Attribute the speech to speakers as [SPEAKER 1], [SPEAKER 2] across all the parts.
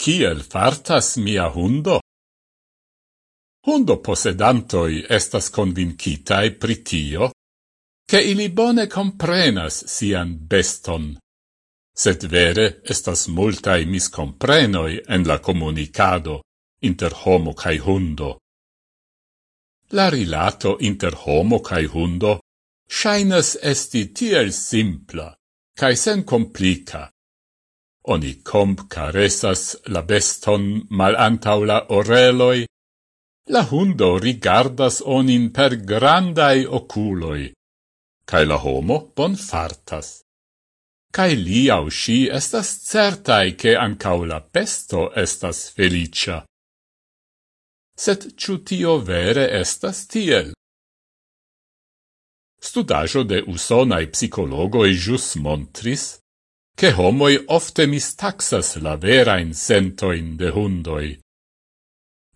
[SPEAKER 1] Kiel fartas mia hundo? Hundo posedantoi estas convincitae pritio, che ili bone comprenas sian beston. Sed vere estas multae miscomprenoi en la comunicado inter homo cae hundo. La rilato inter homo cae hundo shainas esti tiel simpla, cae sen complica, Oni comp caressas la beston mal antaula oreloi, la hundo rigardas onin per grandai oculoi, cae la homo bon fartas. Cae li au sci estas certai che ancau la pesto estas felicia. Set ciu tio vere estas tiel? Studajo de usonai psicologoi jus montris che homoi ofte mistaxas la verain sentoin de hundoi.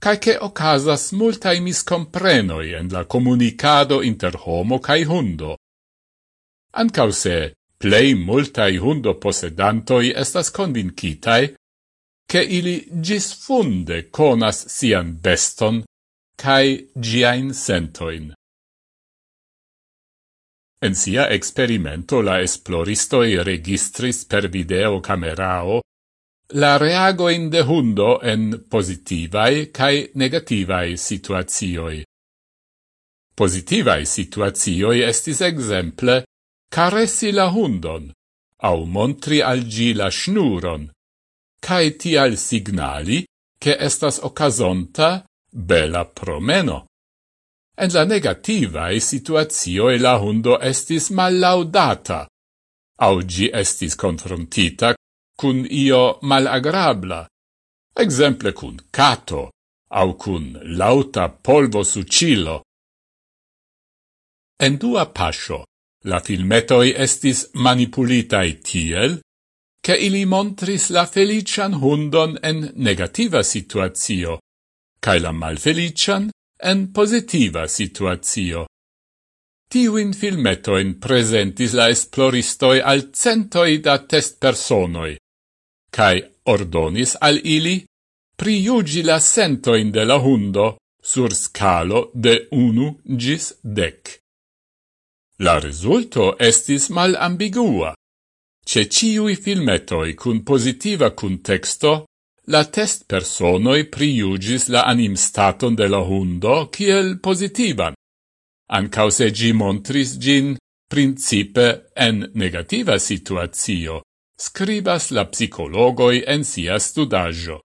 [SPEAKER 1] Cae che ocasas multae miscomprenoi en la comunicado inter homo cae hundo. Ancau se plei multae hundo posedantoi estas convincitae, che ili gis funde conas sian beston cae giain sentoin. En sia experimento la esploristoi registris per video camerao la reagoin de hundo en positivae cae negativae situazioi. Positivae situazioi estis exemple caressi la hundon, au montri al gi la schnuron, cae tial signali che estas ocasonta bela promeno. En la negativae situatioe la hundo estis mallaudata, au gi estis confrontita cun io malagrabla, exemple cun cato, au cun lauta polvo sucilo. En dua pascio, la filmetoi estis manipulitai tiel, che ili montris la felician hundon en negativa situazio, cae la malfelician en positiva situatio. Tiuin filmetoin presentis la esploristoi al centoi da test personoi, cae ordonis al ili priugi la sentoin de la hundo sur scalo de unu gis dec. La resulto estis mal ambigua. Ce ciui filmetoi cun positiva contexto La test personoi priugis la anim staton de la hundo kiel positivan, ancau se gi montris gin principe en negativa situazio, scribas la psicologoi en sia studaggio.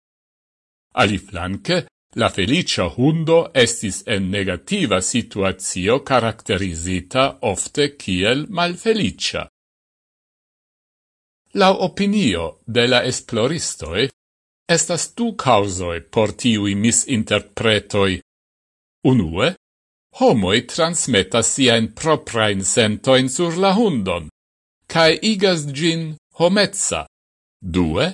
[SPEAKER 1] Aliflanque, la felicia hundo estis en negativa situazio caracterizita ofte kiel malfelicia. La opinio de la esploristoi Estas du causoi por tiui misinterpretoi. Unue, homoi transmetas siain proprain sentoin sur la hundon, cae igas gin homezza. Due,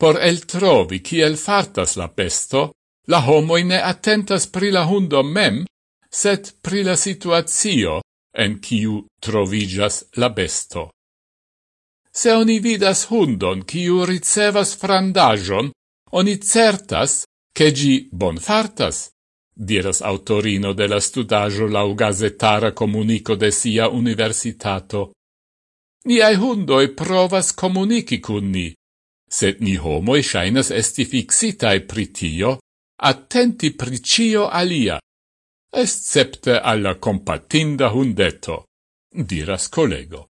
[SPEAKER 1] por el trovi kiel fartas la pesto, la homoi ne attentas pri la hundo mem, set pri la situazio en kiu trovigas la besto. Se oni vidas hundon kiu ricevas frandajon, oni certas che gi bonfartas, diras autorino de la studajo lau gazetara comunico de sia universitato. Niai hundoi provas comunici cun ni, sed ni homoi shainas esti fixitae pritio, attenti pricio alia, escepte alla compatinda hundeto, diras collego.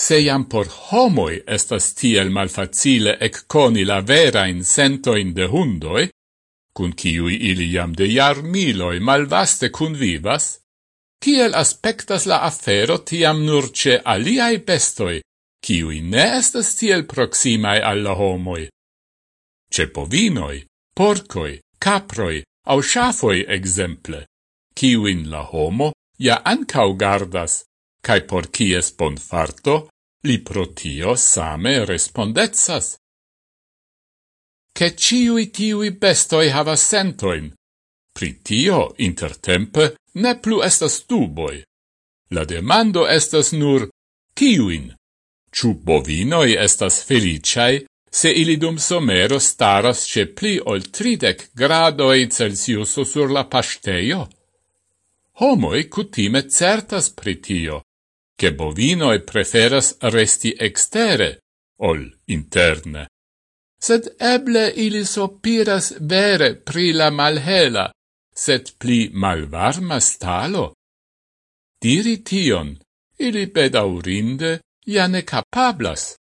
[SPEAKER 1] Se jam por homoi estas tiel malfacile ecconi la verain sentoin de hundoi, cun ciui ili jam de jar miloi malvaste convivas, kiel aspectas la afero tiam nur ce aliai bestoi, ciui ne estas tiel proximae alla homoi. Ce povinoi, porcoi, caproi, au shafoi exemple, ciuin la homo ja ancau gardas, cae por cies bonfarto Li pro tio same respondezas. Che ciui tiui bestoi havas sentoin. Pri tio, intertempe, ne plu estas duboi. La demando estas nur, kiuin? Ciu bovinoi estas feliciai, se ili dum somero staras ce pli ol tridec gradoi Celsiuso sur la pasteio? Homoi cutime certas pritio che bovinoi preferas resti extere ol interne. Sed eble ili sopiras vere pri la malhela, sed pli malvarma stalo. Diri tion, ili bedaurinde ja ne capablas.